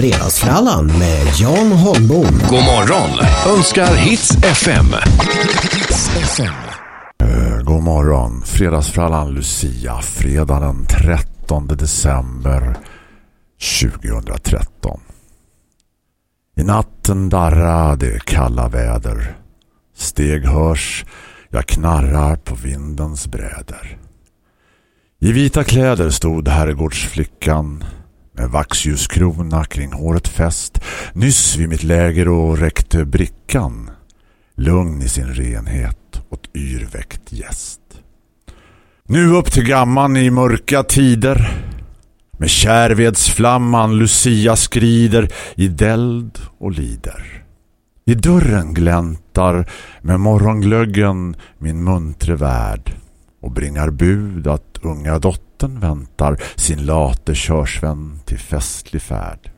Fredagsfrallan med Jan Holmbom. God morgon önskar Hits FM. Hits FM. Eh, God morgon. Fredagsfrallan Lucia. Fredag den 13 december 2013. I natten darra det kalla väder. Steg hörs, jag knarrar på vindens bräder. I vita kläder stod herrgårdsflickan med vaxljuskrona kring håret fäst nyss vid mitt läger och räckte brickan lugn i sin renhet åt yrväckt gäst. Nu upp till gamman i mörka tider med kärvedsflamman Lucia skrider i deld och lider. I dörren gläntar med morgonglöggen min muntre värld och bringar bud att unga dottern väntar sin late körsvän till festlig färd.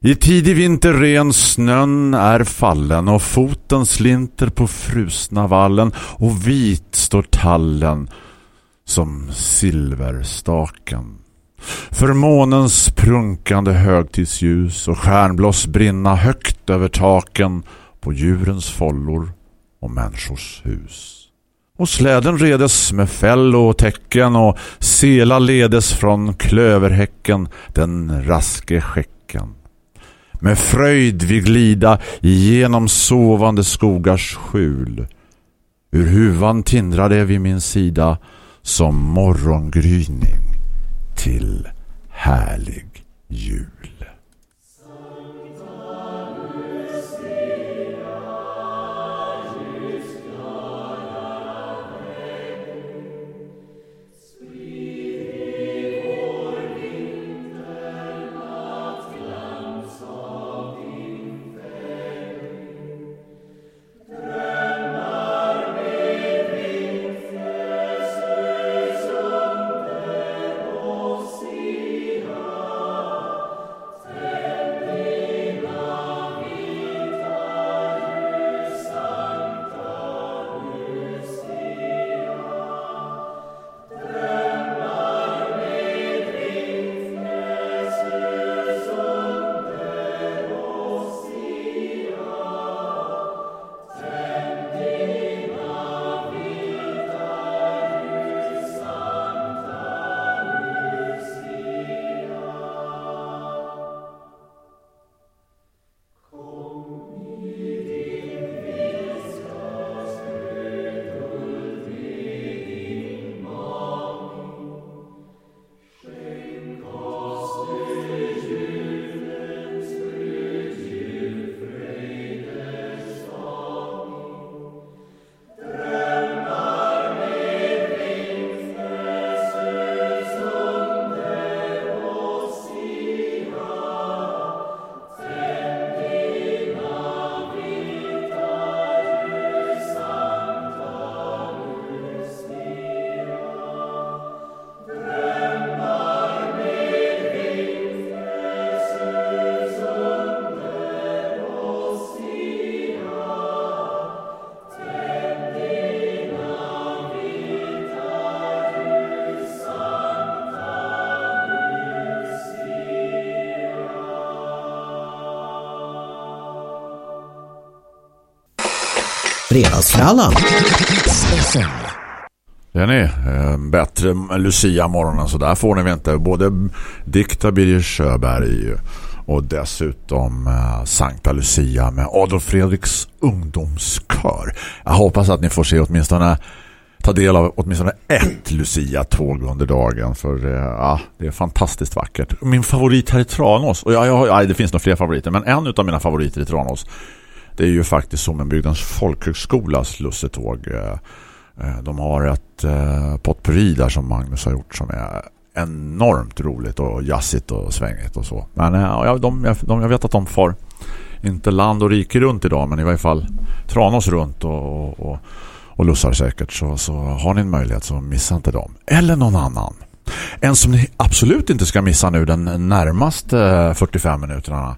I tidig vinter ren snön är fallen och foten slinter på frusna vallen och vit står tallen som silverstaken. För månens prunkande högtidsljus och stjärnblås brinna högt över taken på djurens follor och människors hus. Och släden redes med fäll och tecken och sela ledes från klöverhäcken den raske skäcken. Med fröjd vi glida igenom sovande skogars skjul. Ur huvan tindrade vid min sida som morgongryning till härlig jul. Fredagsfrallan. Det ni, eh, bättre Lucia-morgonen så där får ni inte. Både Dikta Birger Sjöberg och dessutom eh, Sankta Lucia med Adolf Fredriks ungdomskör. Jag hoppas att ni får se åtminstone ta del av åtminstone ett Lucia-tåg under dagen för eh, ja, det är fantastiskt vackert. Min favorit här i Tranås, och jag, jag, jag, det finns nog fler favoriter men en av mina favoriter i Tranås det är ju faktiskt Sommenbygdens folkhögskolas lussetåg. Eh, eh, de har ett eh, potpurri där som Magnus har gjort som är enormt roligt och jassigt och svängigt och så. Men ja, de, de, jag vet att de får inte land och rike runt idag men i varje fall Tranås runt och, och, och lussar säkert så, så har ni en möjlighet så missa inte dem. Eller någon annan. En som ni absolut inte ska missa nu den närmaste 45 minuterna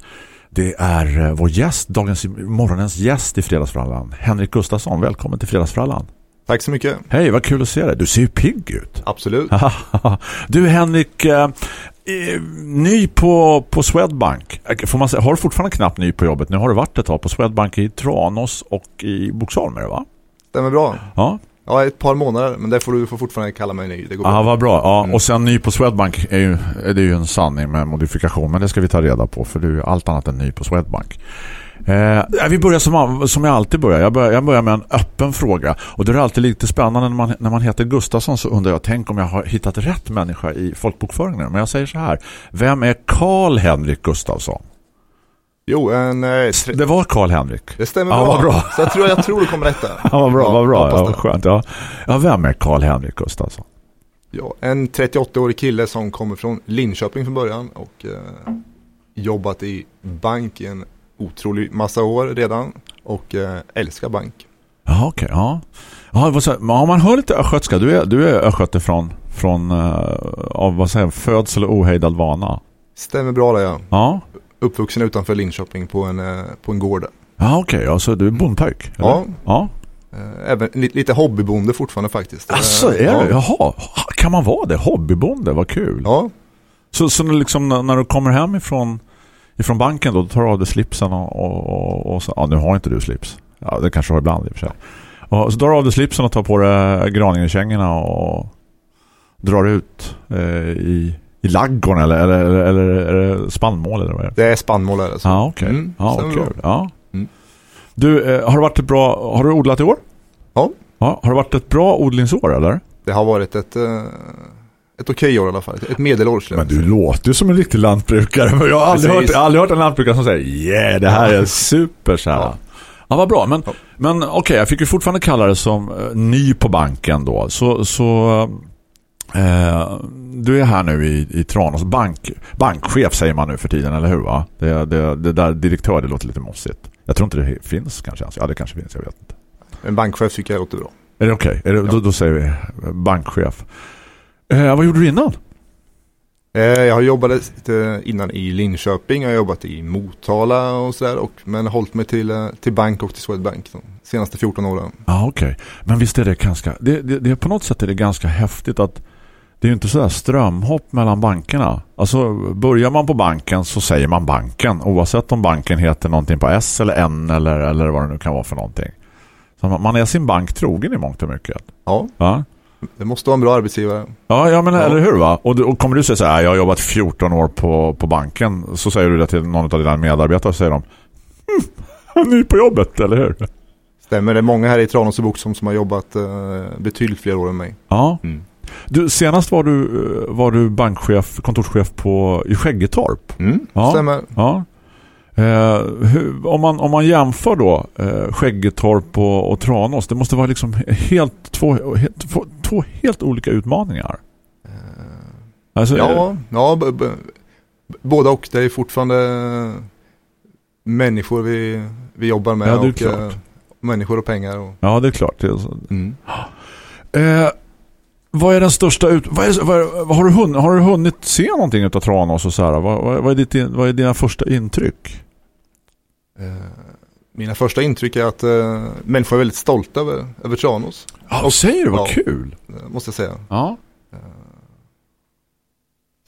det är eh, vår gäst, dagens morgonens gäst i Fredagsfrallan. Henrik Gustafsson, välkommen till Fredagsfrallan. Tack så mycket. Hej, vad kul att se dig. Du ser ju pigg ut. Absolut. du Henrik, eh, eh, ny på, på Swedbank. Får man säga, har du fortfarande knappt ny på jobbet? Nu har du varit ett tag på Swedbank i Tranås och i Boxholm är det va? Stämmer bra. Ja. Ja, ett par månader, men det får du får fortfarande kalla mig ny. Det går Ja, bra. vad bra. Ja, Mm. Och sen ny på Swedbank är ju, är det ju en sanning med modifikation. Men det ska vi ta reda på för du är allt annat än ny på Swedbank. Eh, vi börjar som, som jag alltid börjar. Jag, börjar. jag börjar med en öppen fråga. Och det är alltid lite spännande när man, när man heter Gustafsson så undrar jag, tänk om jag har hittat rätt människa i folkbokföringen. Men jag säger så här. Vem är Karl Henrik Gustafsson? Jo, en... Eh, tre... Det var Karl Henrik. Det stämmer Ja, bra. vad bra. Så jag tror, jag tror du kommer rätta. Ja, vad bra, vad bra. Ja, det. skönt. Ja. ja, vem är Karl Henrik Gustafsson? Ja, en 38-årig kille som kommer från Linköping från början och eh, jobbat i bank i en otrolig massa år redan och eh, älskar bank. Ja, okej. ja. Ja, ja, man hör lite östgötska. Du är, du är östgöte från, från uh, av vad säger, födsel och ohejdad vana. Stämmer bra där ja. Ja, Uppvuxen utanför Linköping på en, eh, på en gård. ja okej. Alltså, du är bondpöjk? eller? Ja. ja. Eh, även li, lite hobbybonde fortfarande faktiskt. Alltså, är ja. du? Jaha. Kan man vara det? Hobbybonde, vad kul. Ja, Så, så liksom, när du kommer hem ifrån, ifrån banken då, då tar du av dig slipsen och, och, och, så, ja, nu har inte du slips. Ja, det kanske har ibland i och för sig. Och så drar du av dig slipsen och tar på dig graningekängorna och drar ut eh, i, i laggorn eller, eller, eller, eller spannmål eller vad är det? det är spannmål det. Så. Ja, okej. Mm, ja, stämmer kul. bra. Ja. Mm. Du, eh, har det varit ett bra, har du odlat i år? Ja. ja. Har det varit ett bra odlingsår eller? Det har varit ett, eh, ett okej år i alla fall. Ett medelår skulle Men du låter ju som en riktig lantbrukare. Men jag har aldrig hört, Precis. har aldrig hört en lantbrukare som säger yeah, det här är super så här. Ja. Ja. vad bra. Men, Ja. men okej, jag fick ju fortfarande kalla det som eh, ny på banken då. Så, så eh, du är här nu i, i Tranås. Bank, bankchef säger man nu för tiden, eller hur va? Det, det, det där direktör, det låter lite mossigt. Jag tror inte det finns kanske ens. Ja, det kanske finns, jag vet inte. En bankchef tycker jag låter bra. Är det okej? Är det- Då, då säger vi eh, bankchef. Eh, vad gjorde du innan? Eh, jag har jobbat lite innan i Linköping, jag har jobbat i Motala och sådär. Men hållit mig till, eh, till bank och till Swedbank de senaste 14 åren. Ja, okej. Men visst är det ganska... Det, det, det, på något sätt är det ganska häftigt att det är ju inte sådär strömhopp mellan bankerna. Alltså, börjar man på banken så säger man banken. Oavsett om banken heter någonting på S eller N eller, eller vad det nu kan vara för någonting. Så man, man är sin bank trogen i mångt och mycket. Ja, Ja, det måste vara en bra arbetsgivare. ja, ja men Ja. eller hur va? Och, du- och kommer du säga så här, jag har jobbat 14 år på, på banken. Så säger du det till någon av dina medarbetare och säger de hm, ny på jobbet, eller hur? Stämmer, det är många här i Tranås och Boxholm som har jobbat eh, betydligt fler år än mig. Ja. Mm. Du, senast var du, eh, var du bankchef, kontorschef på, i Skäggetorp. Mm, Ja. Stämmer. Ja. Eh, hur, om, man, om man jämför då eh, Skäggetorp och, och Tranås, det måste vara liksom helt, två, helt, två, två helt olika utmaningar. Alltså, är det- Ja, ja b- b- båda och. Det är fortfarande människor vi, vi jobbar med. Ja, och, klart. eh, människor och pengar. Och, ja, det är klart. Det är så. mm. Eh, vad är den största ut... Vad är, vad är, vad har, du hunnit, har du hunnit se någonting utav Tranås och så här? Vad, vad, är ditt, vad är dina första intryck? Eh, mina första intryck är att eh, människor är väldigt stolta över, över Tranås. Ja, säger du? Vad Ja. kul! eh, Måste jag säga. Ja.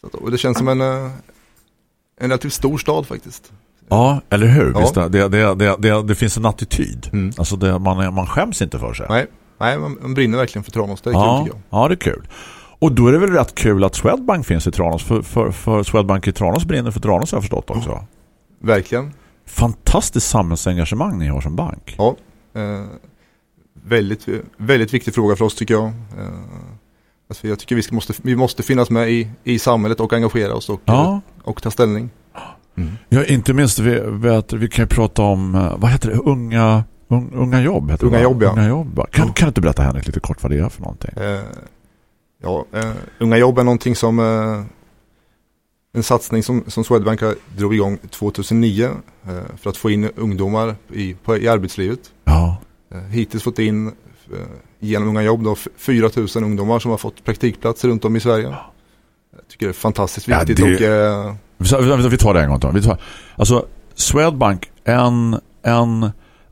Så att, och det känns som en, eh, en relativt stor stad faktiskt. Ja, eller hur? Ja. Visst, det, det, det, det, finns en attityd. Mm. Alltså det, man, man skäms inte för sig. Nej, nej man, brinner verkligen för Tranås. Det är ja, kul ja, det är kul. Och då är det väl rätt kul att Swedbank finns i Tranås. För, för, för Swedbank i Tranås brinner för Tranås har jag förstått också. Verkligen. Fantastiskt samhällsengagemang ni har som bank. Ja. Eh, väldigt, väldigt viktig fråga för oss tycker jag. Eh, alltså jag tycker vi, ska, måste, vi måste finnas med i, i samhället och engagera oss och, Ja, och ta ställning. Mm. ja inte minst vi, vet, vi kan ju prata om, eh, vad heter det, unga, un, unga jobb heter det Unga va? jobb, ja. Unga jobb. Kan, kan du inte berätta Henrik lite kort vad det är för någonting? Eh, ja, eh, Unga jobb är någonting som eh, en satsning som, som Swedbank drog igång 2009 eh, för att få in ungdomar i, på, i arbetslivet. Ja, Eh, hittills fått in eh, genom Unga jobb då, f- 4 000 ungdomar som har fått praktikplatser runt om i Sverige. Jag tycker det är fantastiskt Ja, viktigt det- och vi tar det en gång då. Vi tar, alltså Swedbank, en, en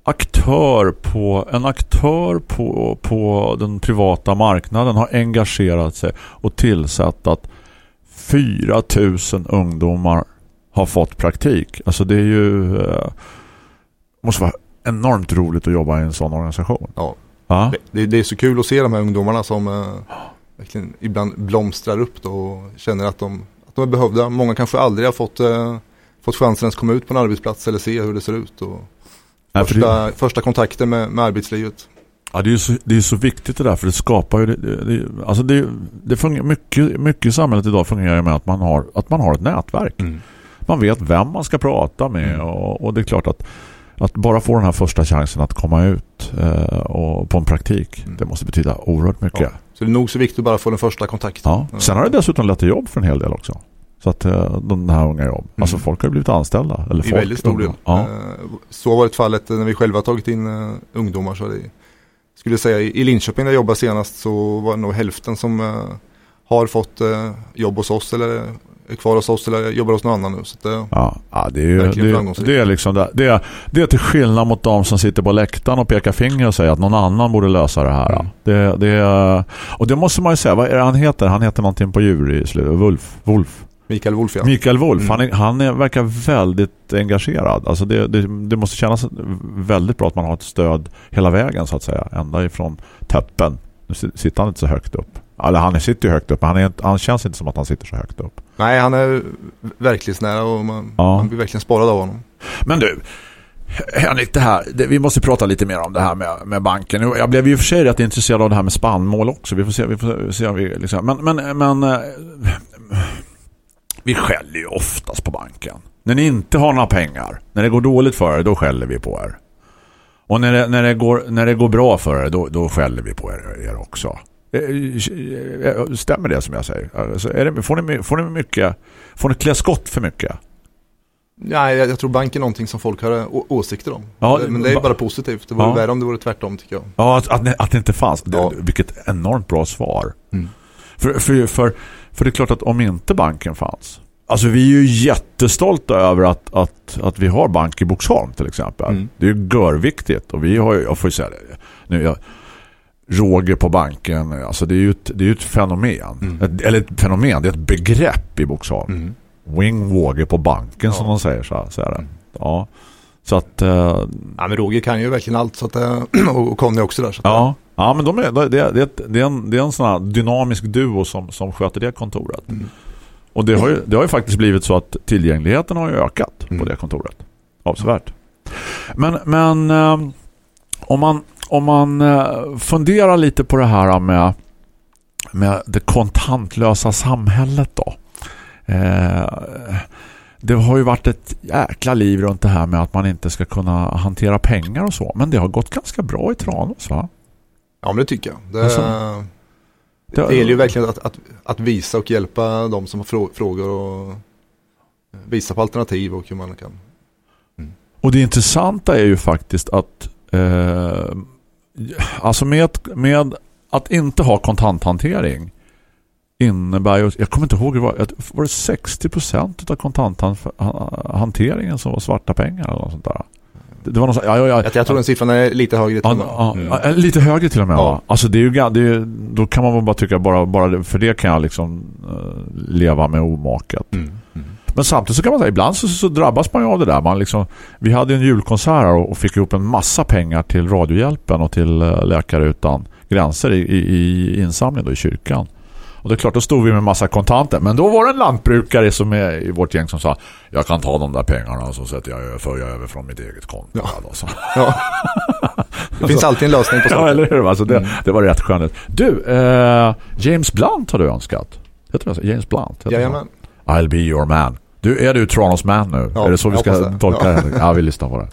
aktör på en aktör på, på den privata marknaden har engagerat sig och tillsatt att 4 000 ungdomar har fått praktik. Alltså det är ju eh, måste vara enormt roligt att jobba i en sån organisation. Ja. Ja, Det, det är så kul att se de här ungdomarna som eh, ibland blomstrar upp och känner att de, att de är behövda. Många kanske aldrig har fått, eh, fått chansen att komma ut på en arbetsplats eller se hur det ser ut. Och Nej, för det, första, första kontakten med, med arbetslivet. ja, det är ju så, det är så viktigt det där för det skapar ju det, det, alltså det, det fungerar, mycket, mycket i samhället idag fungerar ju med att man har, att man har ett nätverk. Man vet vem man ska prata med Mm. och, och det är klart att att bara få den här första chansen att komma ut eh, och på en praktik, Mm. det måste betyda oerhört mycket. Ja. Så det är nog så viktigt att bara få den första kontakten. Ja. Sen har det dessutom till jobb för en hel del också. Så att eh, de här unga jobb. Alltså Mm. folk har blivit anställda. Eller I folk, väldigt stor del. Ja. Eh, Så har varit fallet när vi själva har tagit in eh, ungdomar. Så det, skulle säga, i Linköping där jag jobbade senast så var det nog hälften som har fått jobb hos oss eller är kvar hos oss eller jobbar hos någon annan nu. Så eh, Ja, ja det är ju det, det är liksom det, det, är, det är till skillnad mot de som sitter på läktaren och pekar finger och säger att någon annan borde lösa det här. Mm. Det, det och det måste man ju säga, vad är det han heter? Han heter någonting på djur i slutet. Wolf. Wolf. Mikael Wolf ja. Mikael Wolf, Mm. han, är, han är, verkar väldigt engagerad. Alltså det, det, det måste kännas väldigt bra att man har ett stöd hela vägen så att säga. Ända ifrån toppen. Nu si- sitter han inte så högt upp. Eller han sitter ju högt upp, men han, är, han känns inte som att han sitter så högt upp. Nej han är verklighetsnära och man, Ja. man blir verkligen sparad av honom. Men du, Henrik, det här, det, vi måste prata lite mer om det här med, med banken. Jag blev ju för sig rätt intresserad av det här med spannmål också. Vi får se, vi får se om vi liksom, men, men, men eh, vi skäller ju oftast på banken. När ni inte har några pengar, när det går dåligt för er, då skäller vi på er. Och när det, när det, går, när det går bra för er, då, då skäller vi på er, er också. Eh, eh, Stämmer det som jag säger? Alltså, är det, får, ni, får ni mycket får ni klä skott för mycket? Nej, jag, jag tror banken är någonting som folk har å- åsikter om. Ja, Men det är ba- bara positivt. Det vore Ja. värre om det vore tvärtom tycker jag. Ja, att, att, att det inte fanns. Det, Ja. Vilket enormt bra svar. Mm. För, för, för, för det är klart att om inte banken fanns. Alltså vi är ju jättestolta över att, att, att vi har bank i Boxholm till exempel. Mm. Det är ju görviktigt. Och vi har ju, jag får ju säga det. Nu, jag, Roger på banken, alltså det är ju ett, det är ju ett fenomen. Mm. Ett, eller ett fenomen, det är ett begrepp i Boxholm. Mm. Wing Wåge på banken som Ja. de säger så, så är det. Mm. Ja. Så att eh, Ja men Roger kan ju verkligen allt så att, eh, och och Conny också där. Så att, Ja, ja men de är, det, det, det, är en, det är en sån här dynamisk duo som, som sköter det kontoret. Mm. Och det har, ju, det har ju faktiskt blivit så att tillgängligheten har ökat Mm. på det kontoret. Avsevärt. Men, men eh, om man, om man eh, funderar lite på det här med, med det kontantlösa samhället då. Eh, det har ju varit ett jäkla liv runt det här med att man inte ska kunna hantera pengar och så. Men det har gått ganska bra i Tranås va? Ja men det tycker jag. Det, Alltså, det, gäller ju verkligen att, att, att visa och hjälpa de som har frå, frågor och visa på alternativ och hur man kan. Och det intressanta är ju faktiskt att eh, alltså med, med att inte ha kontanthantering innebär ju, jag kommer inte ihåg, det var, var det 60% av kontanthanteringen som var svarta pengar eller något sånt där? Det, var något, så- ja, ja, ja, Jag, jag tror den siffran är lite högre till Ja, och med. Mm. lite högre till och med. Ja. Ja. Alltså det är ju, det är, då kan man väl bara tycka bara, bara för det kan jag liksom eh, leva med omaket. Mm. Mm. Men samtidigt så kan man säga, ibland så, så drabbas man ju av det där. Man liksom, vi hade en julkonsert här och, och fick ihop en massa pengar till Radiohjälpen och till eh, Läkare utan gränser i, i, i insamling då, i kyrkan. Och det är klart, då stod vi med massa kontanter. Men då var det en lantbrukare som är i vårt gäng som sa jag kan ta de där pengarna och så sätter jag, för jag över från mitt eget konto. Ja. Då, så. Ja. Det finns alltid en lösning på Ja, saker. eller hur? Alltså det, Mm. det var rätt skönligt. Du, eh, James Blunt har du önskat. Heter det så? James Blunt? Jajamän. I'll be your man. Du, är du Tranås man nu? Ja, är det så vi ska tolka Ja. det? Ja, vi lyssnar på det.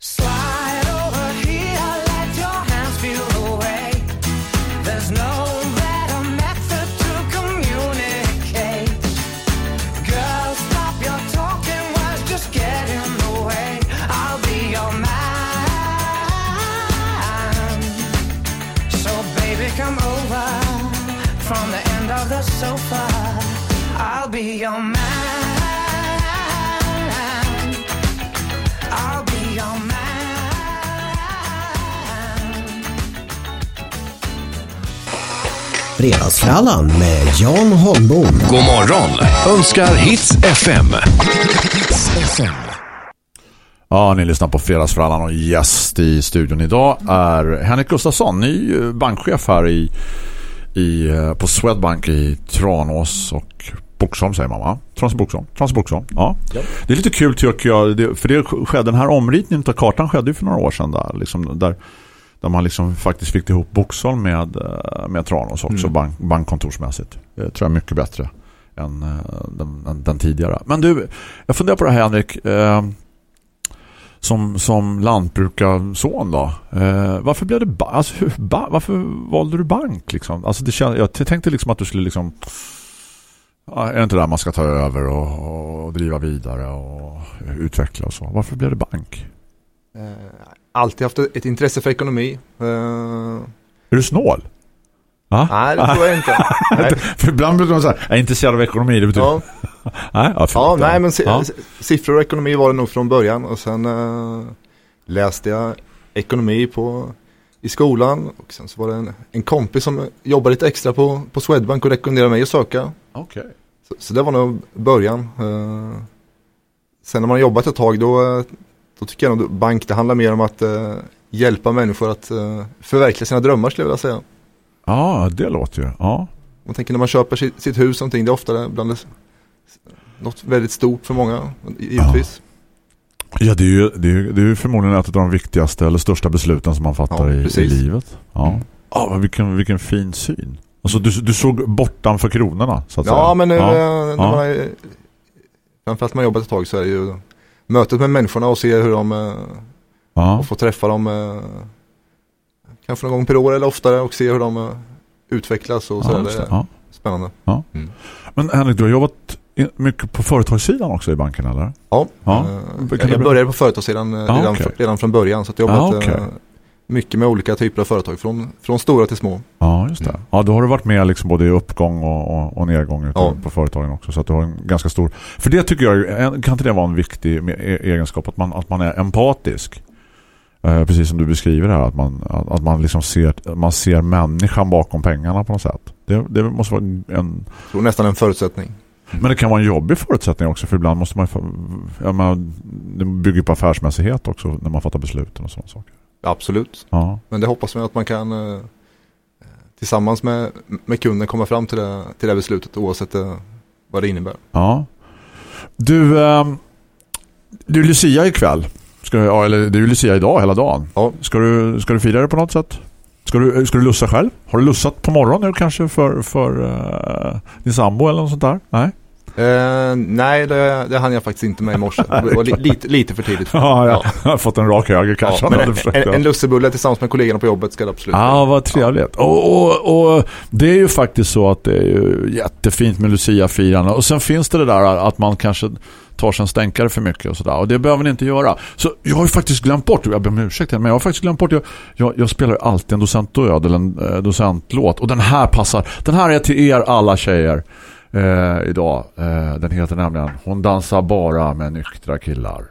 slide. Fredagsfrallan med Jan Holmbom. God morgon önskar Hits FM. Hits FM. Ja, ni lyssnar på Fredagsfrallan och gäst i studion idag är Henrik Gustafsson, ny eh, bankchef här i, i, eh, på Swedbank i Tranås och Boxholm säger man va? Tranås och Boxholm. Tranås och Boxholm. Ja. Det är lite kul tycker jag, för det skedde, den här omritningen av kartan skedde ju för några år sedan där, liksom, där, där man liksom faktiskt fick ihop Boxholm med, eh, med Tranås också bank, bankkontorsmässigt. Det tror jag är mycket bättre än eh, den, den, den tidigare. Men du, jag funderar på det här Henrik. Eh, som, som lantbrukarson då. Eh, varför blev det ba alltså, hur, ba varför valde du bank liksom? Alltså det jag tänkte liksom att du skulle liksom är det inte där man ska ta över och, och driva vidare och utveckla och så. Varför blev det bank? Eh, alltid haft ett intresse för ekonomi. Eh, Är du snål? Va? nej, det tror jag inte. För ibland brukar man säga, jag är intresserad av ekonomi. Det betyder... Ja, Nej, ja, ja, nej, men si Ja. siffror och ekonomi var det nog från början. Och sen eh, läste jag ekonomi på, i skolan. Och sen så var det en, en kompis som jobbade lite extra på, på Swedbank och rekommenderade mig att söka. Okej. Så, så det var nog början. Eh, sen när man jobbat ett tag då, eh, då tycker jag nog bank det handlar mer om att eh, hjälpa människor att eh, förverkliga sina drömmar skulle jag vilja säga. Ja, det låter ju. Ja. Man tänker när man köper sitt, sitt hus någonting, det är ofta bland det, något väldigt stort för många, givetvis. Ja, det är, ju, det, är ju, det är förmodligen ett av de viktigaste eller största besluten som man fattar Ja, i, i livet. Ja, Mm. ja men vilken, vilken fin syn. Alltså du, du såg bortan för kronorna så att Ja, säga. men nu, ja. eh, när man framförallt när man jobbat ett tag så är det ju mötet med människorna och se hur de, eh, ja. och få träffa dem eh, kanske någon gång per år eller oftare och se hur de eh, utvecklas och Ja, sådär. just det det. är Ja. spännande. Men Henrik, du har jobbat mycket på företagssidan också i banken, eller? Ja, Ja. jag, började på företagssidan Ja, redan, fr- redan från början så jag har Ja, jobbat okej. eh, mycket med olika typer av företag från, från stora till små. Ja, just det. Mm. Ja, då har du varit med liksom både i uppgång och, och, och nedgång Ja. på företagen också. Så att du har en ganska stor... För det tycker jag, kan inte det vara en viktig e- egenskap? Att man, att man är empatisk. Eh, precis som du beskriver här. Att man, att, att man liksom ser, man ser människan bakom pengarna på något sätt. Det, det måste vara en... Jag tror nästan en förutsättning. Men det kan vara en jobbig förutsättning också. För ibland måste man Ja, men, det bygger på affärsmässighet också när man fattar besluten och sådana saker. Absolut. Ja. Men det hoppas man att man kan eh, tillsammans med, med kunden komma fram till det, till det beslutet oavsett eh, vad det innebär. Ja. Du, ehm, du är Lucia ikväll. Ska, ja, eller det är Lucia idag hela dagen. Ja. Ska du, ska du fira det på något sätt? Ska du, ska du lussa själv? Har du lussat på morgonen nu kanske för, för uh, din sambo eller något sånt där? Nej? Eh, nej, det, det hann jag faktiskt inte med i morse. Det var li, lite, lite för tidigt. Ja, ja. jag har fått en rak höger kanske. Ja, en, en, en lussebulle tillsammans med kollegorna på jobbet ska det absolut Ja, vad trevligt. Och, och, och det är ju faktiskt så att det är ju jättefint med Lucia-firande. Och sen finns det det där att man kanske tar sig en stänkare för mycket och sådär. Och det behöver ni inte göra. Så jag har ju faktiskt glömt bort, jag ber om ursäkt men jag har faktiskt glömt bort, jag, jag, jag spelar alltid en docentdöd eller en eh, docentlåt. Och den här passar, den här är till er alla tjejer eh, idag. Eh, den heter nämligen Hon dansar bara med nyktra killar.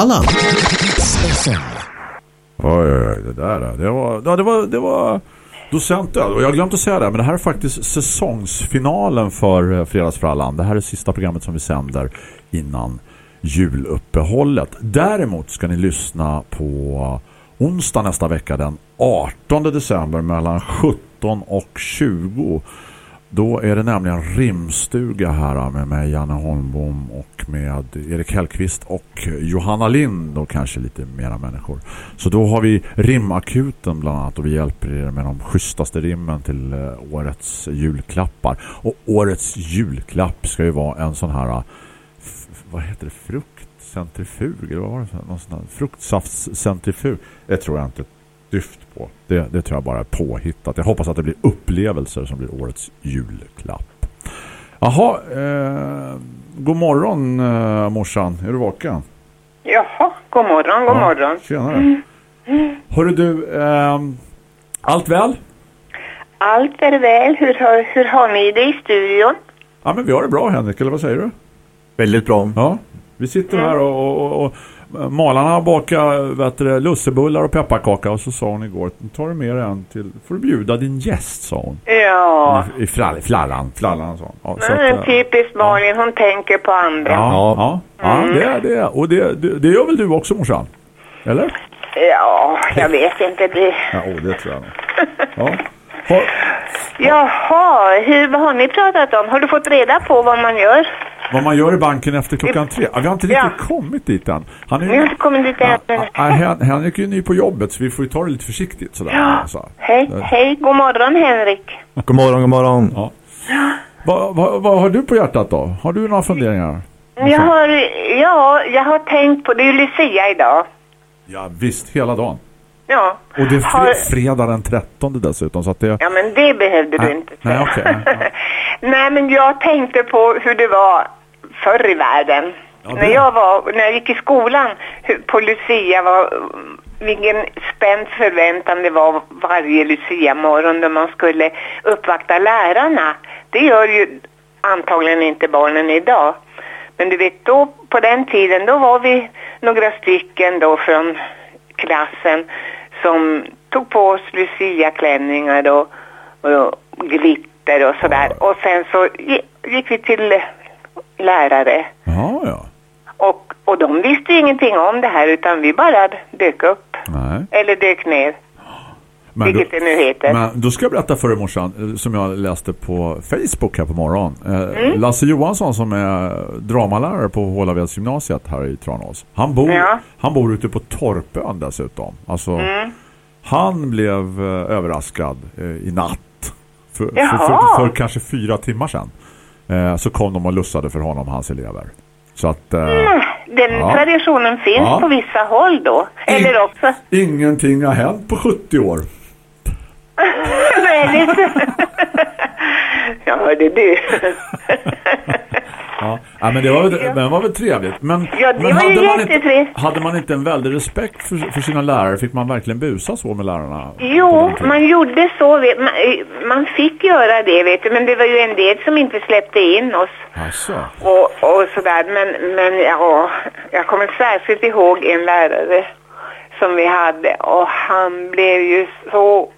Fredagsfrallan. Oj, oj, oj, det där, det var, ja, det var, det var docenten. Och jag har glömt att säga det, men det här är faktiskt säsongsfinalen för eh, Fredagsfrallan. Det här är sista programmet som vi sänder innan juluppehållet. Däremot ska ni lyssna på onsdag nästa vecka den 18 december mellan 17 och 20. Då är det nämligen rimstuga här med mig, Janne Holmbom och med Erik Hellqvist och Johanna Lind och kanske lite mera människor. Så då har vi rimakuten bland annat och vi hjälper er med de schysstaste rimmen till eh, årets julklappar. Och årets julklapp ska ju vara en sån här, eh, vad heter det, fruktcentrifug eller vad var det? Någon sån här fruktsaftscentrifug. Det tror jag inte dyft på. Det, det tror jag bara är påhittat. Jag hoppas att det blir upplevelser som blir årets julklapp. Jaha, eh, god morgon eh, morsan. Är du vaken? Jaha, god morgon, god morgon. Tjenare. Hörru du, ehm, allt väl? Allt är väl. Hur har, hur har ni det i studion? Ja, men vi har det bra Henrik, eller vad säger du? Väldigt bra. Ja, vi sitter här och, och, och, och Malarna vet du, lussebullar och pepparkaka och så sa hon igår, tar du med dig en till, får du bjuda din gäst, sa hon. Ja, I, i flall, flallan, flallan sa hon. Ja, så att, eh, typiskt Malin, hon tänker på andra. Ja, ja, ja, det är det. Och det, det, det gör väl du också, morsan? Eller? Ja, jag vet inte det. Ja, oh, det tror jag. Ja. Har, Jaha, hur, vad har ni pratat om? Har du fått reda på vad man gör? vad man gör i banken efter klockan tre. Ja, vi har inte riktigt Ja. kommit dit än. Han är Vi har inte kommit dit än. Ja, ja, Hen- Henrik är ju ny på jobbet så vi får ju ta det lite försiktigt sådär. Ja. Så. Hej, hej, god morgon Henrik. God morgon, god morgon. Ja. Vad vad- vad har du på hjärtat då? Har du några funderingar? Jag har, ja, jag har tänkt på, det är ju Lucia idag. Ja visst, hela dagen. Ja. Och det är fre- Har- fredag den 13 dessutom så att det... Ja, men det behövde du inte nej, säga. nej, nej, men jag tänkte på hur det var förr i världen. Ja, När jag var, när jag gick i skolan på Lucia var, vilken spänd förväntan det var varje Lucia-morgon då man skulle uppvakta lärarna. Det gör ju antagligen inte barnen idag. Men du vet, då på den tiden, då var vi några stycken då från klassen som tog på oss Lucia-klänningar och, och glitter och sådär. Och sen så gi- gick vi till lärare. Ja, ja. Och, och de visste ingenting om det här utan vi bara dök upp. Nej. Eller dök ner, Men vilket då, det nu heter. men då ska jag berätta för dig morsan, eh, som jag läste på Facebook här på morgonen. Eh, Mm. Lasse Johansson som är dramalärare på Hålaveds gymnasiet här i Tranås. Han bor, Ja. han bor ute på Torpön dessutom. Alltså, Mm. han blev eh, överraskad i natt. För, för, för, för kanske fyra timmar sedan. Så kom de och lussade för honom, hans elever. Så att... Mm, Den Ja. traditionen finns Ja. på vissa håll då. Eller också... Ingenting har hänt på 70 år. Väldigt. ja, hörde du. Ja, ja men det var, väl, men det var väl trevligt. Men, Ja, det men var hade, man inte, hade man inte en väldig respekt för, för sina lärare? Fick man verkligen busa så med lärarna? Jo, man gjorde så. vet- Man, man fick göra det, vet du. Men det var ju en del som inte släppte in oss. Alltså. Och, och sådär. Men, men ja, jag kommer särskilt ihåg en lärare som vi hade. Och han blev ju så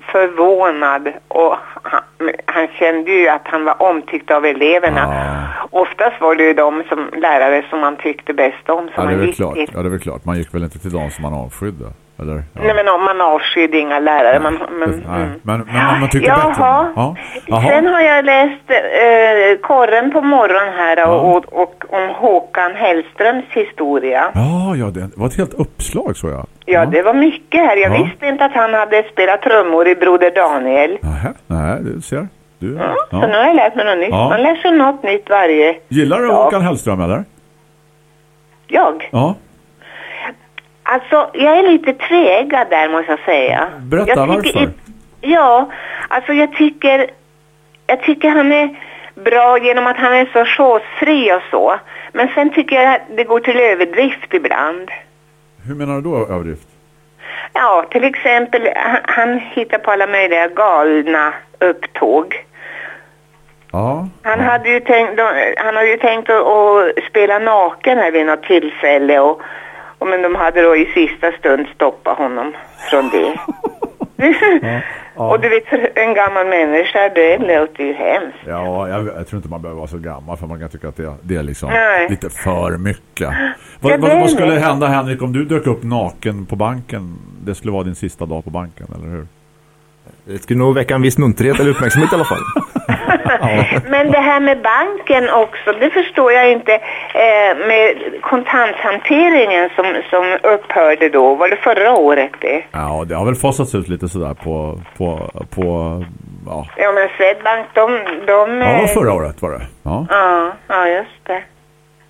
förvånad. Och han, han kände ju att han var omtyckt av eleverna. Ja. Oftast var det ju de som lärare som man tyckte bäst om. Som Ja, det är man gick klart. till. Ja, det är väl klart. Man gick väl inte till de som man avskydde? Eller? Ja. Nej men om man avskydde inga lärare. Man, men, Nej, mm. men, men man tyckte bättre Jaha. om ja. Jaha. Sen har jag läst eh, Korren på morgonen här Ja. och, och om Håkan Hellströms historia. Ja, ja, det var ett helt uppslag så jag. Ja, det var mycket här. Jag Ja. visste inte att han hade spelat trummor i Broder Daniel. Nähä, nej, du ser. Du, Ja, ja. Så nu har jag lärt mig något nytt. Ja. Man lär sig något nytt varje Gillar du Ja. Håkan Hellström eller? jag. Ja. Alltså, jag är lite tvegad där måste jag säga. Berätta, jag varför? Ja, alltså jag tycker, jag tycker han är bra genom att han är så chosefri och så. Men sen tycker jag att det går till överdrift ibland. Hur menar du då överdrift? Ja, till exempel han, han hittar på alla möjliga galna upptåg. Ja. Han hade ju tänkt, han hade ju tänkt att, att spela naken här vid något tillfälle och, och men de hade då i sista stund stoppat honom från det. Och du vet, för en gammal människa, det låter ju hemskt. Ja, jag, jag tror inte man behöver vara så gammal för man kan tycka att det, det är liksom Nej. lite för mycket. Ja, Vad, det vad, vad skulle hända Henrik om du dök upp naken på banken? Det skulle vara din sista dag på banken, eller hur? Det skulle nog väcka en viss munterhet eller uppmärksamhet i alla fall. Men det här med banken också, det förstår jag inte. Eh, med kontanthanteringen som, som upphörde då, var det förra året det? Ja, det har väl fasats ut lite sådär på, på, på ja. Ja men Swedbank, de... de ja, eh, förra året var det. Ja. Ja, ja just det.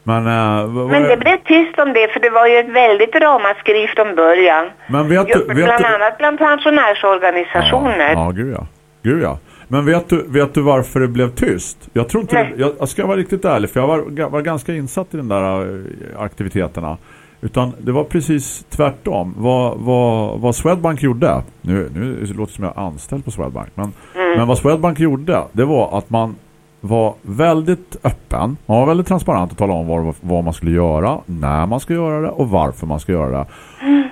Men, äh, Men det blev tyst om det för det var ju ett väldigt ramaskri från början. men vet du... Vet bland du annat bland pensionärsorganisationer. Ja, ja gud ja. Gud ja. Men vet du, vet du varför det blev tyst? Jag tror inte det, jag, jag ska vara riktigt ärlig för jag var, var ganska insatt i de där eh, aktiviteterna. Utan det var precis tvärtom. Vad, vad, vad Swedbank gjorde, nu, nu låter det som jag är anställd på Swedbank, men, men vad Swedbank gjorde, det var att man var väldigt öppen. Man var väldigt transparent och talade om vad, vad man skulle göra, när man ska göra det och varför man ska göra det.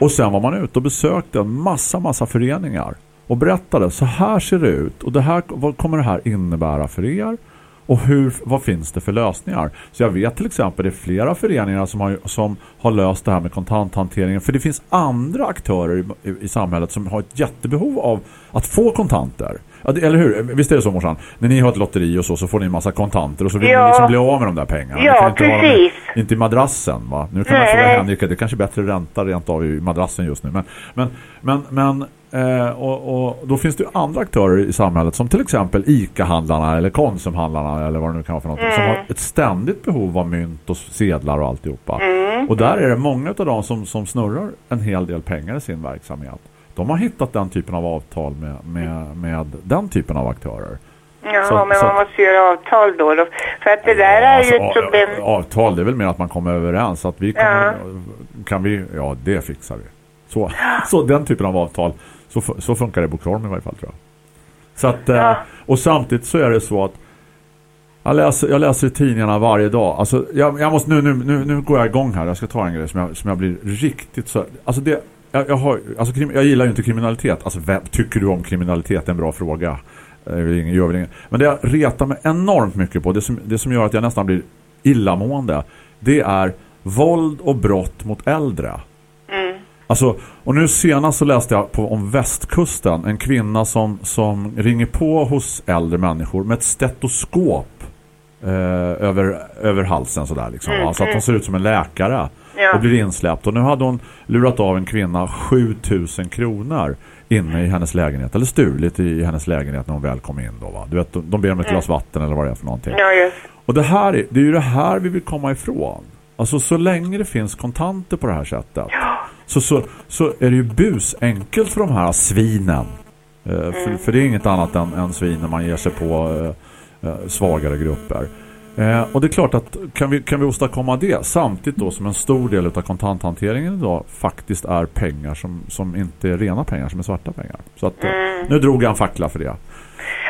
Och sen var man ute och besökte en massa, massa föreningar och berättade så här ser det ut och det här, vad kommer det här innebära för er och hur, vad finns det för lösningar? Så jag vet till exempel det är flera föreningar som har, som har löst det här med kontanthanteringen för det finns andra aktörer i, i, i samhället som har ett jättebehov av att få kontanter. Ja, det, eller hur? Visst är det så morsan? När ni har ett lotteri och så, så får ni en massa kontanter och så vill Ja. ni liksom bli av med de där pengarna. Ja, inte precis. inte i madrassen va? Nu kan man Nej, fråga nej. Henrik att det är kanske bättre ränta rent av i madrassen just nu. Men, men, men, men eh, och, och då finns det ju andra aktörer i samhället som till exempel ICA-handlarna eller Konsumhandlarna eller vad det nu kan vara för något. Som Mm. har ett ständigt behov av mynt och sedlar och alltihopa. Mm. Och där är det många av dem som, som snurrar en hel del pengar i sin verksamhet. De har hittat den typen av avtal med, med, med den typen av aktörer. Ja, Så- men så- man måste göra avtal då. då. För att det där är ju Alltså, ett problem. Avtal, det är väl mer att man kommer överens att vi kommer, kan vi, ja det fixar vi. Så, så den typen av avtal, så, så funkar det i Boksholm i varje fall tror jag. Så att, eh, Ja. och samtidigt så är det så att jag läser, jag läser i tidningarna varje dag. Alltså, jag, jag måste, nu, nu, nu, nu går jag igång här. Jag ska ta en grej som jag, som jag blir riktigt så... Alltså det, jag, jag, har, alltså jag gillar ju inte kriminalitet. Alltså vem tycker du om kriminalitet? Är en bra fråga. Ingen, gör ingen. Men det jag retar mig enormt mycket på, det som, det som gör att jag nästan blir illamående, det är våld och brott mot äldre. Alltså, och nu senast så läste jag på, om västkusten en kvinna som, som ringer på hos äldre människor med ett stetoskop eh, över, över halsen sådär liksom. Alltså att hon ser ut som en läkare Ja. och blir insläppt. Och nu hade hon lurat av en kvinna 7000 kronor inne i hennes lägenhet. Eller stulit i, hennes lägenhet när hon väl kom in då va. Du vet, de, ber om ett glas vatten eller vad det är för någonting. Ja, just. Och det här är, det är ju det här vi vill komma ifrån. Alltså så länge det finns kontanter på det här sättet så, så, så är det ju busenkelt för de här svinen. Eh, för, för det är inget annat än, än svin när man ger sig på eh, svagare grupper. Eh, och det är klart att kan vi, kan vi åstadkomma det samtidigt då som en stor del av kontanthanteringen idag faktiskt är pengar som, som inte är rena pengar, som är svarta pengar. Så att, eh, nu drog jag en fackla för det.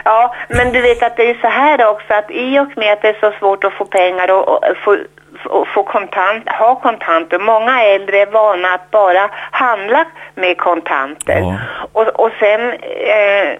Ja, men du vet att det är så här också att i och med att det är så svårt att få pengar och, och få, få, få kontant, ha kontanter. Många äldre är vana att bara handla med kontanter. Ja. Och, och sen eh,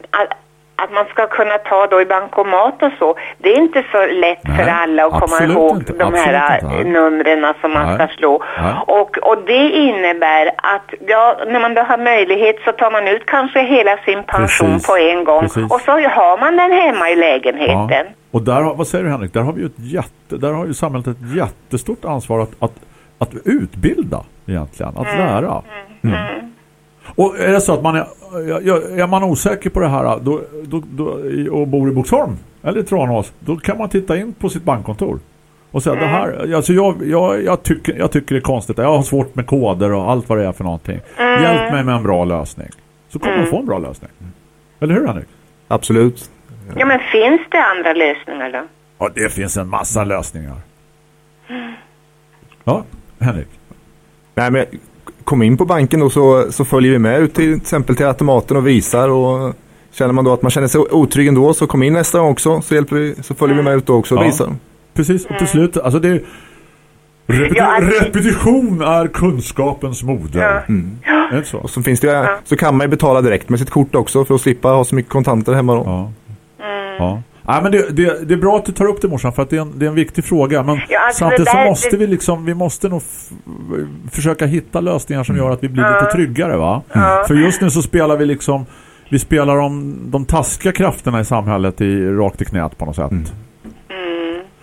att, man ska kunna ta då i bankomat och så. Det är inte så lätt Nej, för alla att komma ihåg inte, de här inte, eh, numren som man Nej. ska slå. Nej. Och, och det innebär att ja, när man då har möjlighet så tar man ut kanske hela sin pension Precis. på en gång. Precis. Och så har man den hemma i lägenheten. Och där, har- vad säger du Henrik? Där har vi ett jätte, där har ju samhället ett jättestort ansvar att, att, att utbilda egentligen, att lära. Mm. Och är det så att man är, är man osäker på det här då, då, då, och bor i Boxholm eller i Tranås, då kan man titta in på sitt bankkontor och säga det här, alltså jag, jag, jag, tycker, jag tycker det är konstigt, jag har svårt med koder och allt vad det är för någonting. Hjälp mig med en bra lösning. Så kommer man få en bra lösning. Eller hur Henrik? Absolut. Ja, men finns det andra lösningar då? Ja, det finns en massa lösningar. Ja, Henrik. Nej, men kom in på banken och så, så följer vi med ut till, till exempel till automaten och visar och känner man då att man känner sig otrygg ändå så kom in nästa gång också så, hjälper vi, så följer vi med ut då också och Ja. visar. Precis, och till slut, alltså det är repeti Ja, alltså- repetition är kunskapens moder. Ja. Inte så? Och så, finns det, så kan man ju betala direkt med sitt kort också för att slippa ha så mycket kontanter hemma då. Ja. Ja. Men det, det, det är bra att du tar upp det morsan för att det är en, det är en viktig fråga men Ja, alltså, samtidigt det så där- måste det- vi liksom vi måste nog försöka hitta lösningar som gör att vi blir lite tryggare va? För just nu så spelar vi liksom vi spelar om de taskiga krafterna i samhället i, rakt i knät på något sätt.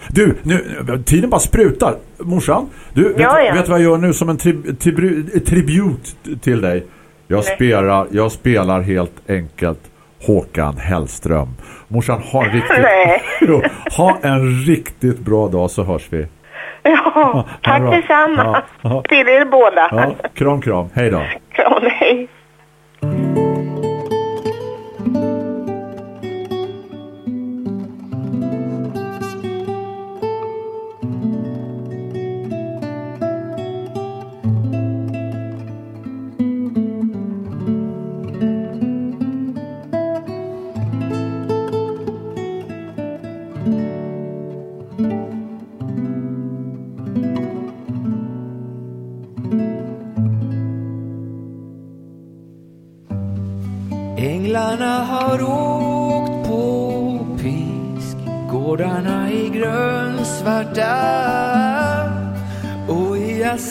Du, nu, tiden bara sprutar. Morsan, du, vet, Ja, ja. vet vad jag gör nu som en tri, tribru, tribut till dig? Jag spelar, jag spelar helt enkelt Håkan Hellström. Morsan, ha en riktigt, jo, ha en riktigt bra dag så hörs vi. Ja, tack bra. detsamma. Ja, ja. Till er båda. Ja, kram, kram. Hej då. Kram, hej.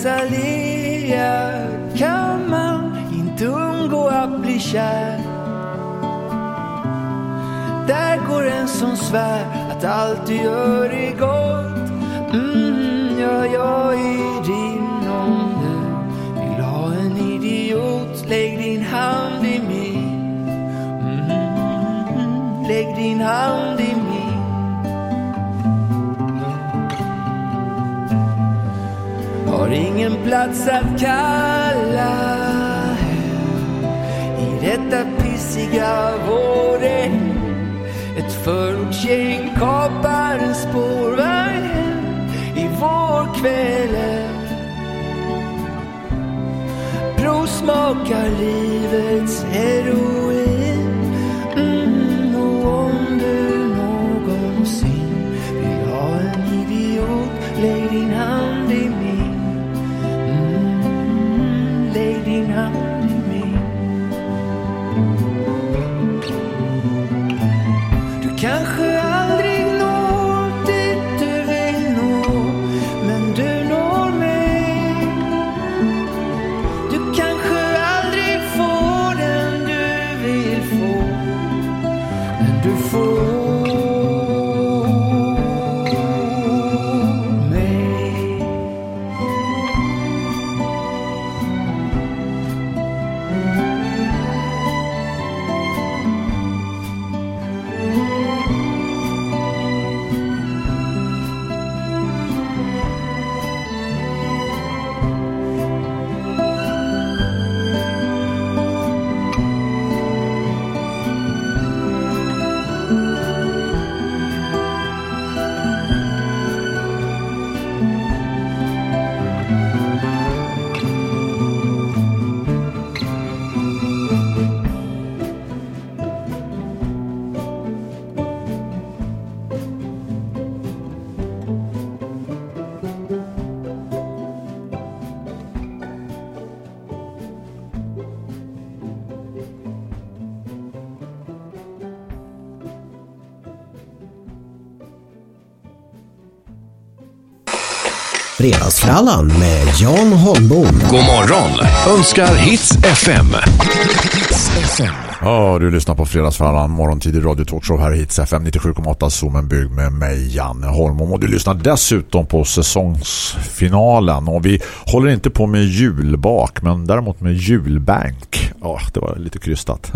Azalea kan man inte undgå att bli kär Där går en som svär att allt du gör är gott. Mm, ja, jag är din om du vill ha en idiot. Lägg din hand i min. Mm, lägg din hand Har ingen plats att kalla hem i detta pissiga vårregn. Ett förortsgäng kapar en spårvagn hem i vårkvällen. Provsmakar livets heroin. Fredagsfrallan med Jan Holmbom. God morgon önskar Hits FM. Ja, du lyssnar på Fredagsfrallan, morgontidig radio talkshow här i Hits FM 97,8 Zoomen byggd med mig, Janne Holmom. Och du lyssnar dessutom på säsongsfinalen. Och vi håller inte på med julbak, men däremot med julbank. Ja, det var lite krystat.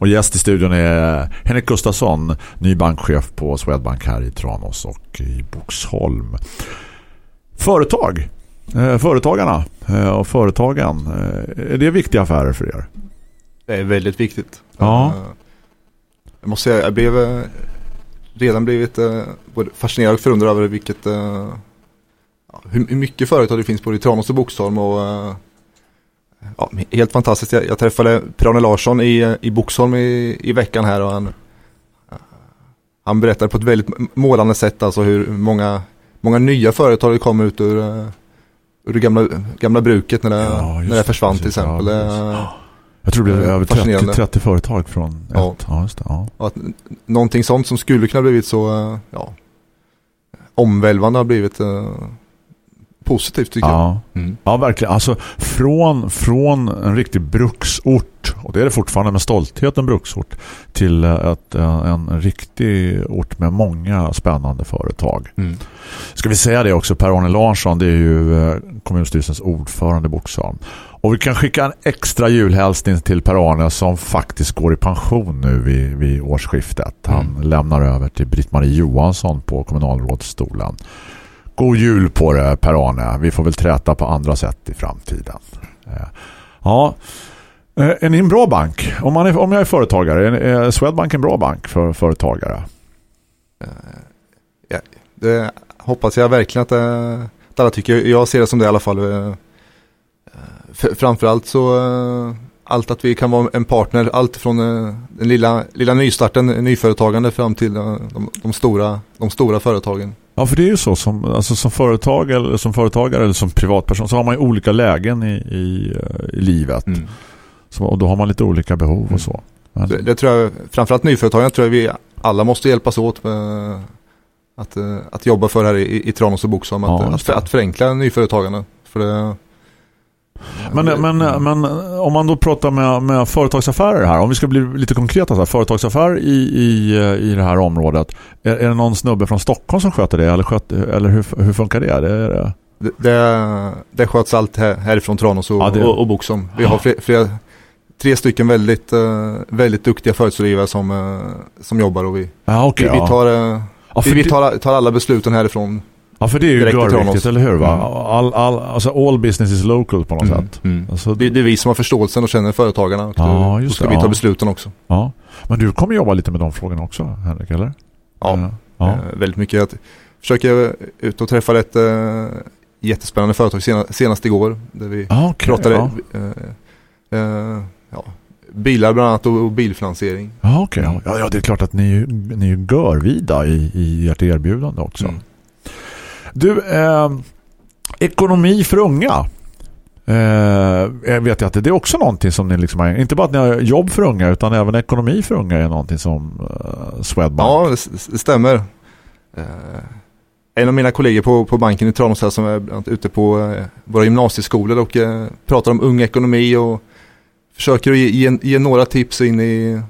Och gäst i studion är Henrik Gustafsson, ny bankchef på Swedbank här i Tranås och i Boxholm. Företag, eh, företagarna eh, och företagen, eh, är det viktiga affärer för er? Det är väldigt viktigt. Ja. Jag måste säga, jag blev redan blivit både fascinerad och förundrad över vilket, hur mycket företag det finns både i Tranås och Boxholm och ja, helt fantastiskt. Jag, jag träffade Per-Arne Larsson i, i Boxholm i, i veckan här och han, han berättade på ett väldigt målande sätt alltså hur många, många nya företag kom ut ur, eh, ur det gamla, gamla bruket när det, Ja, när det försvann precis, till exempel. ja, precis. Jag tror det blev Eh, över 30, fascinerande. 30 företag från Ja. ett. Ja, det. Ja. Att någonting sånt som skulle kunna blivit så eh, ja, omvälvande har blivit eh, positivt tycker Ja. jag. Mm. ja, verkligen. Alltså från, från en riktig bruksort, och det är det fortfarande med stolthet en bruksort, till eh, ett, en, en riktig ort med många spännande företag. Mm. Ska vi säga det också, Per-Arne Larsson, det är ju eh, kommunstyrelsens ordförande i Boxholm. Och vi kan skicka en extra julhälsning till Per-Arne som faktiskt går i pension nu vid, vid årsskiftet. Han lämnar över till Britt-Marie Johansson på kommunalrådsstolen. God jul på det Per-Arne. Vi får väl träta på andra sätt i framtiden. Eh, ja, eh, är ni en bra bank? Om, man är, om jag är företagare, är, Swedbank en bra bank för företagare? Eh, det hoppas jag verkligen att, att alla tycker. Jag ser det som det i alla fall. Framförallt så allt att vi kan vara en partner, allt från den lilla, lilla nystarten, nyföretagande fram till de, de, stora, de stora företagen. Ja, för det är ju så som, alltså som, företag eller, som företagare eller som privatperson så har man ju olika lägen i, i, eh, i livet. Så, och då har man lite olika behov och så. Men, Det, det tror jag, framförallt nyföretagarna tror jag vi alla måste hjälpas åt med att, eh, att jobba för här i, i Tranås och Boxholm. Att, Ja, att, att förenkla nyföretagarna. För det, Men, men, men om man då pratar med, med företagsaffärer här, om vi ska bli lite konkreta så här, företagsaffär i, i, i det här området, är, är det någon snubbe från Stockholm som sköter det eller, sköt, eller hur, hur funkar det? det, är det? Det, det, det sköts allt här, härifrån Tranås och, Ja, det- och, och Boxholm. Vi har fler, flera, tre stycken väldigt, eh, väldigt duktiga företagsdrivare som, eh, som jobbar och vi, Ja, okej. vi, vi, tar, eh, Ja, vi, vi tar, tar alla besluten härifrån. Ja, för det är ju görviktigt, eller hur? Va? Mm. All, all, alltså all business is local på något sätt. Alltså, Det, det är vi som har förståelsen och känner företagarna. Och Ja, då, ska det, vi ta ja. besluten också. ja. Men du kommer jobba lite med de frågorna också, Henrik, eller? Ja, ja. Eh, väldigt mycket. Jag försöker ut och träffa ett eh, jättespännande företag sena, senast igår. Där vi Ja, okej, pratade eh, ja, bilar bland annat och, bilfinansiering. Ja, okej. Ja, ja, det är klart att ni, ni är görvida i, i ert erbjudande också. Mm. Du, eh, ekonomi för unga. Eh, jag vet jag att det, är också någonting som ni liksom har, inte bara att ni har jobb för unga utan även ekonomi för unga är någonting som eh, Swedbank. Ja, det, stämmer. Eh, en av mina kollegor på, på banken i Tranås här som är ute på eh, våra gymnasieskolor och eh, pratar om ung ekonomi och försöker ge, ge, ge några tips in i,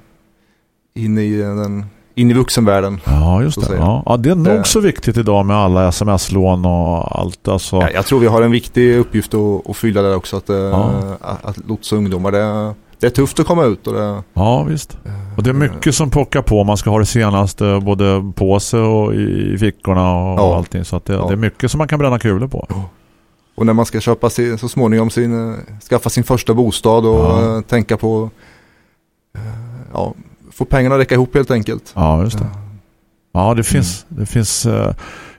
in i, den, in i vuxenvärlden. Ja, just det. Ja. ja, det är nog så viktigt idag med alla sms-lån och allt. Alltså. Ja, jag tror vi har en viktig uppgift att, att fylla där också. Att, eh, Ja. att, att lotsa ungdomar. Det, är- det är tufft att komma ut. Och det, Ja, visst. Och det är mycket som pockar på. Man ska ha det senaste både på sig och i fickorna och Ja. allting. Så att det, Ja. det är mycket som man kan bränna kulor på. och när man ska köpa sin, så småningom sin, eh, skaffa sin första bostad och eh, tänka på eh, ja, få pengarna räcka ihop helt enkelt. Ja, just det. Ja, det finns, det finns, eh,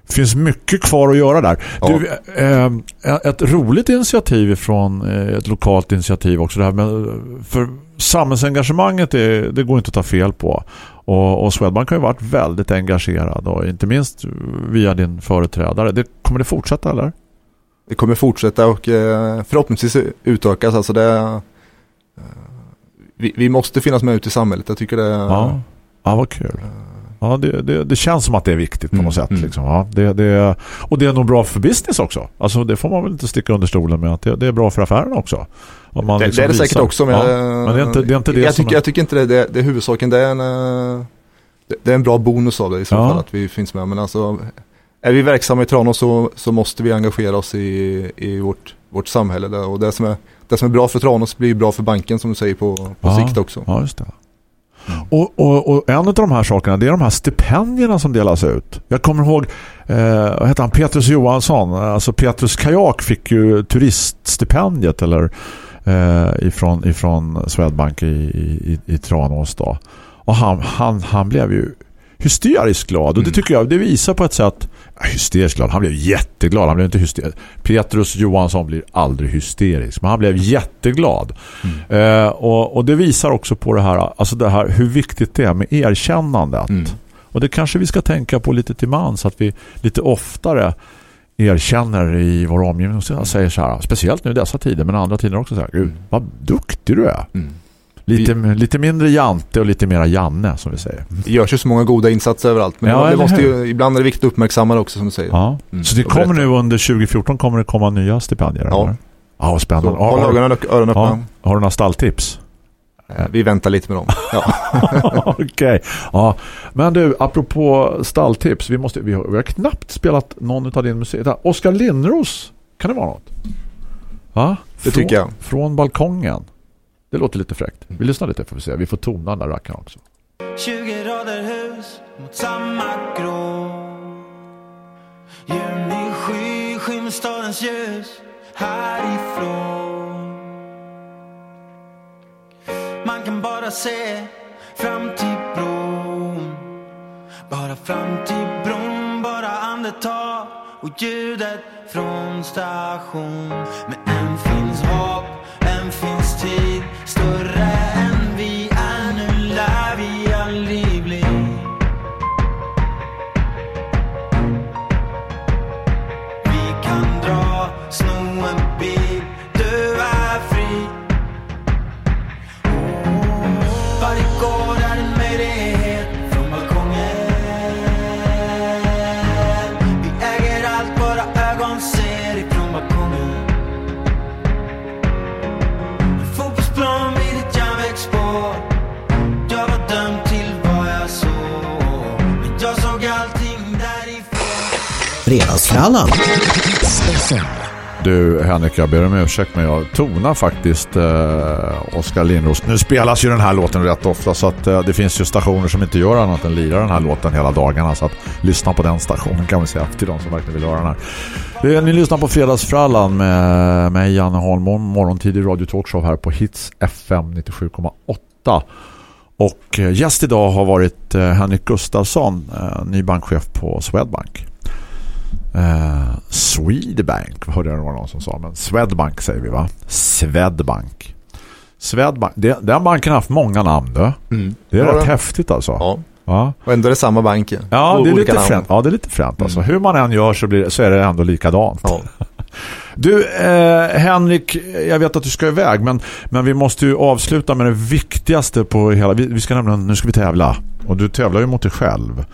finns mycket kvar att göra där. Ja. Du, eh, ett roligt initiativ från eh, ett lokalt initiativ också. Det här med, för samhällsengagemanget är, det går inte att ta fel på. Och, och Swedbank har ju varit väldigt engagerad och inte minst via din företrädare. Det, kommer det fortsätta eller? Det kommer fortsätta och förhoppningsvis utökas. Alltså det, vi, vi måste finnas med ut i samhället. Jag tycker det Ja, ja vad kul. Ja, det, det, det känns som att det är viktigt på Mm, något sätt. mm. Liksom. Ja, det, det, och det är nog bra för business också. Alltså, det får man väl inte sticka under stolen med. Att det, det är bra för affären också. Om man det, liksom det är det visar. säkert också. Men, ja, eh, men det är inte det, är inte det jag, tycker, är... jag tycker inte det, är huvudsaken. Det är en, eh, det, det är en bra bonus av det i så Ja. fall att vi finns med. Men alltså, är vi verksamma i Tranås så, så måste vi engagera oss i, i vårt, vårt samhälle. Där. Och det som, är, det som är bra för Tranås blir bra för banken som du säger på, på Ja. sikt också. Ja, just det. Och, och, och en av de här sakerna det är de här stipendierna som delas ut. Jag kommer ihåg eh, heter han? Petrus Johansson. Alltså Petrus Kajak fick ju turiststipendiet eller eh, ifrån, ifrån Swedbank i, i, i Tranås då. Och han, han, han blev ju hysteriskt glad. Och det Mm. tycker jag, det visar på ett sätt Ja, hysteriskt glad. Han blev jätteglad. Han blev inte hysterisk. Petrus Johansson blir aldrig hysterisk. Men han blev jätteglad. Eh, och, och det visar också på det här, alltså det här hur viktigt det är med erkännandet. Mm. Och det kanske vi ska tänka på lite till mans att vi lite oftare erkänner i vår omgivning och säger så här, speciellt nu i dessa tider men andra tider också så här, gud vad duktig du är. Mm. Lite, lite mindre Jante och lite mera Janne som vi säger. Det görs ju så många goda insatser överallt. Men Ja, det måste ju, ibland är det viktigt att uppmärksamma det också som du säger. Ja. Mm. Så det kommer nu under 2014 kommer det komma nya stipendier? Ja. eller? Ja, vad Så, spännande. håll har, ögonen och öronen ja, öppna. har du några stalltips? Eh, Vi väntar lite med dem. Ja. Okej. Ja. Men du, apropå stalltips. Vi, måste, vi, har, vi har knappt spelat någon av din musik. Oskar Lindros. Kan det vara något? Va? Det tycker jag. Från balkongen. Det låter lite fräckt. Vi lyssnar lite får vi se. Vi får tona den där rackaren också. 20 rader hus mot samma grå Junisky skymmer stadens ljus härifrån Man kan bara se fram till bron Bara fram till bron, bara andetag och ljudet från station Men än finns hopp, än finns tid Fredagsfrallan. Du Henrik, jag ber om ursäkt men jag tonar faktiskt eh, Oskar Lindros. Nu spelas ju den här låten rätt ofta så att eh, det finns ju stationer som inte gör annat än lirar den här låten hela dagarna så att lyssna på den stationen kan vi säga till de som verkligen vill höra den här. Eh, ni lyssnar på Fredagsfrallan med mig Janne Holmon, i radio talkshow här på Hits FM 97,8. Och eh, gäst idag har varit eh, Henrik Gustafsson, ny bankchef på Swedbank. Eh, Swedbank, hörde jag någon som sa, men Swedbank säger vi va? Swedbank. Swedbank, det, den banken har haft många namn då. Mm. Det är Ja, rätt det- häftigt alltså. Ja, Ja. och ändå är det samma bank. Ja, det är lite fränt. Ja, det är lite fränt alltså. Mm. Hur man än gör så, blir, så är det ändå likadant. Ja. Du, eh, Henrik, jag vet att du ska iväg, men, men vi måste ju avsluta med det viktigaste på hela... Vi, vi ska nämligen, nu ska vi tävla. Och du tävlar ju mot dig själv.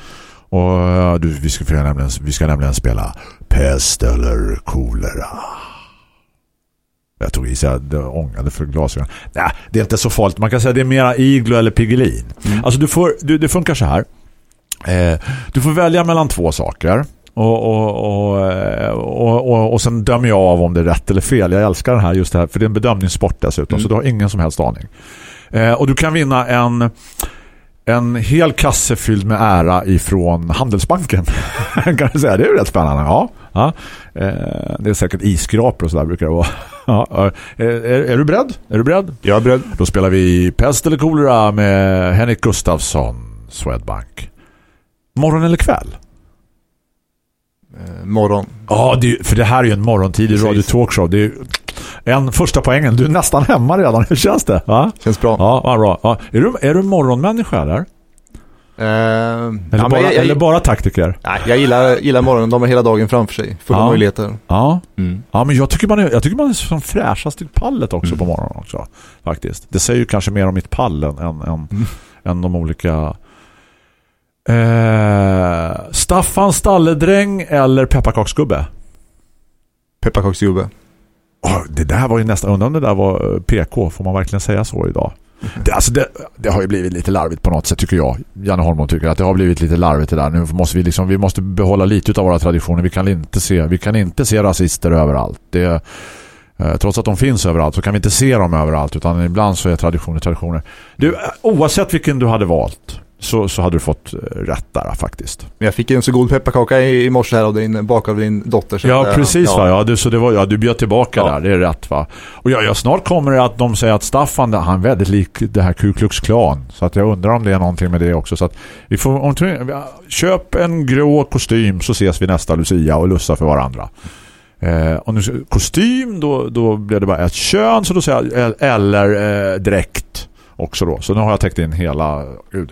Och du, vi, ska, nämligen, vi ska nämligen spela pest eller kolera. Jag tog i sig att ångade för glasögon. Nej, det är inte så farligt. Man kan säga att det är mera iglo eller pigelin. Alltså du får, du, det funkar så här. Eh, du får välja mellan två saker. Och, och, och, eh, och, och, och sen dömer jag av om det är rätt eller fel. Jag älskar den här just det här. För det är en bedömningssport dessutom. Så du har ingen som helst aning. Eh, och du kan vinna en en hel kasse fylld med ära ifrån Handelsbanken. kan du säga, det är ju rätt spännande. Ja, ja. Eh, det är säkert isskrapor och sådär brukar det vara. ja, ja. är, är, är du beredd? Är du beredd? Jag är beredd. Då spelar vi Pest eller kolera med Henrik Gustafsson, Swedbank. Morgon eller kväll? Eh, morgon. Ja, det, är- för det här är ju en morgontidig radio talkshow. Det är en första poängen. Du är nästan hemma redan. Hur känns det? Va? Känns bra. Ja, vad bra. Ja. Är, du, är du morgonmänniska eller? Eh, Eller, ja, bara, jag, eller bara taktiker? nej, jag gillar, gillar morgonen. De har hela dagen framför sig. Fulla Ja. möjligheter. Ja. Mm. Ja, men jag tycker man är, jag tycker man är som fräschast i pallet också på morgonen också. Faktiskt. Det säger ju kanske mer om mitt pall än, än, än, än de olika... Eh, Staffan Stalledräng eller pepparkaksgubbe? Pepparkaksgubbe. Åh, det där var ju nästan undrar om det där var eh, PK. Får man verkligen säga så idag? Det, alltså det, det har ju blivit lite larvigt på något sätt tycker jag. Janne Holmon tycker att det har blivit lite larvigt det där. Nu måste vi liksom vi måste behålla lite av våra traditioner. Vi kan inte se vi kan inte se rasister överallt. Det eh, trots att de finns överallt så kan vi inte se dem överallt utan ibland så är traditioner traditioner. Du eh, oavsett vilken du hade valt så, så hade du fått eh, rätt där faktiskt. Jag fick en så god pepparkaka i, i morse här av din, bakad av din dotter. så Ja, att, eh, precis ja. va. Ja, du, så det var, ja, du bjöd tillbaka Ja. där, det är rätt va. Och ja, ja, snart kommer det att de säger att Staffan, han är väldigt lik det här Ku Klux Klan. Så att jag undrar om det är någonting med det också. Så att vi får, om, köp en grå kostym så ses vi nästa Lucia och lussa för varandra. Eh, och nu, kostym, då, då blev det bara ett kön, så då säger jag, eller eh, dräkt också då. Så nu har jag täckt in hela, gud.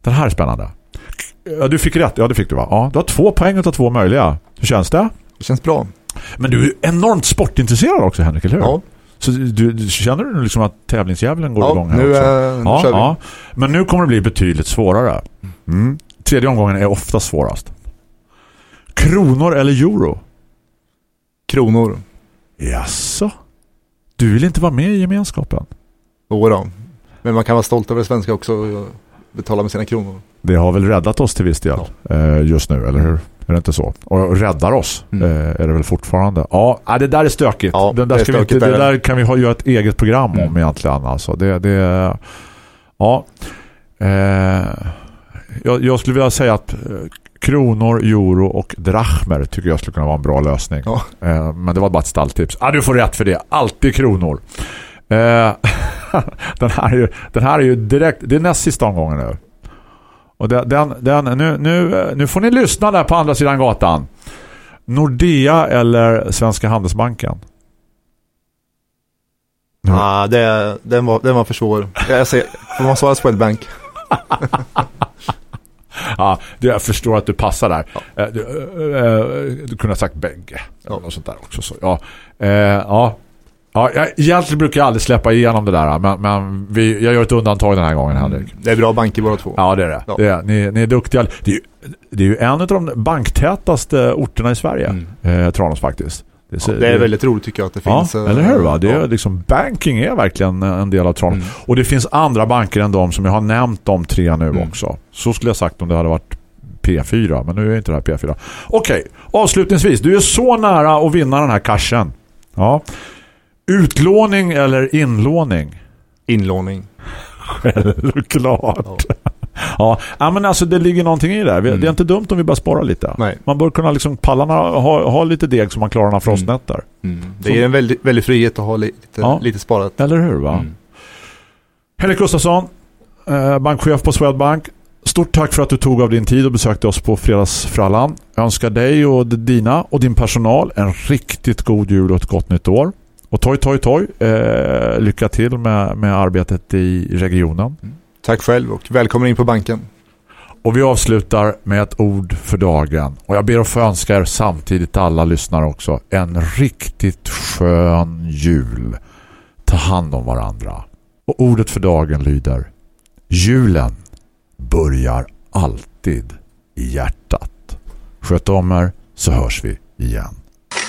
Den här är spännande. Ja, du fick rätt. Ja, det fick du va? Ja, du har två poäng av två möjliga. Hur känns det? Det känns bra. Men du är enormt sportintresserad också, Henrik, eller hur? Ja, Så du, du känner du liksom att tävlingsdjävulen går ja igång här nu, också? eh, nu ja, kör vi. ja. Men nu kommer det bli betydligt svårare. Mm. Tredje omgången är ofta svårast. Kronor eller euro? Kronor. Jaså? Du vill inte vara med i gemenskapen? Jo då. Men man kan vara stolt över det svenska också och betala med sina kronor. Det har väl räddat oss till viss del eh, just nu, eller hur? Är det inte så? Och räddar oss Mm. eh, är det väl fortfarande. Ja, ah, det där är stökigt. Ja, det, där det vi det är det. där kan vi ha, göra ett eget program om Mm. egentligen. Alltså. Det, det, ja. Eh, jag, jag skulle vilja säga att kronor, euro och drachmer tycker jag skulle kunna vara en bra lösning. Ja. Men det var bara ett stalltips. Ah, du får rätt för det. Alltid kronor. Eh, den, här är ju, den här är ju direkt, det är näst sista omgången nu. Och den, den, nu, nu, eh, nu får ni lyssna där på andra sidan gatan. Nordea eller Svenska Handelsbanken? Ja. Ah, det, den, var, den var för svår. Jag säger, får man svara Swedbank? Ja, det, jag förstår att du passar där. Eh, Du, eh, du kunde ha sagt bägge. Ja. Och sånt där också. Så, ja. Eh, ja. Ja, jag, egentligen brukar jag aldrig släppa igenom det där. Men, men vi, jag gör ett undantag den här gången, Henrik. Det är bra banker båda två. Ja, det är det. Ja. det är, ni, ni är duktiga. Det är, ju, det är ju en av de banktätaste orterna i Sverige. Mm. Eh, Tranås faktiskt. Ja, det är väldigt roligt tycker jag att det Ja, finns. eh, eller hur va? Det är ja. liksom, banking är verkligen en del av Tranås. Mm. Och det finns andra banker än de som jag har nämnt de tre nu Mm. också. Så skulle jag sagt om det hade varit P4. Men nu är inte det här P4. Okej, avslutningsvis. Du är så nära att vinna den här cashen. Ja. Utlåning eller inlåning? Inlåning. Självklart. Ja. ja, men alltså det ligger någonting i det. här. Det är inte dumt om vi bara sparar lite. Nej. Man bör kunna liksom pallarna ha, ha lite deg så man klarar några frostnätter. Det är en väldigt, väldigt frihet att ha lite, Ja. lite sparat. Eller hur va? Mm. Henrik Gustafsson, eh, bankchef på Swedbank. Stort tack för att du tog av din tid och besökte oss på Fredagsfrallan. Jag önskar dig och dina och din personal en riktigt god jul och ett gott nytt år. Och toj, toj, toj. Eh, lycka till med, med arbetet i regionen. Tack själv och välkommen in på banken. Och vi avslutar med ett ord för dagen. Och jag ber att få önska er samtidigt alla lyssnare också en riktigt skön jul. Ta hand om varandra. Och ordet för dagen lyder Julen börjar alltid i hjärtat. Sköt om er så hörs vi igen.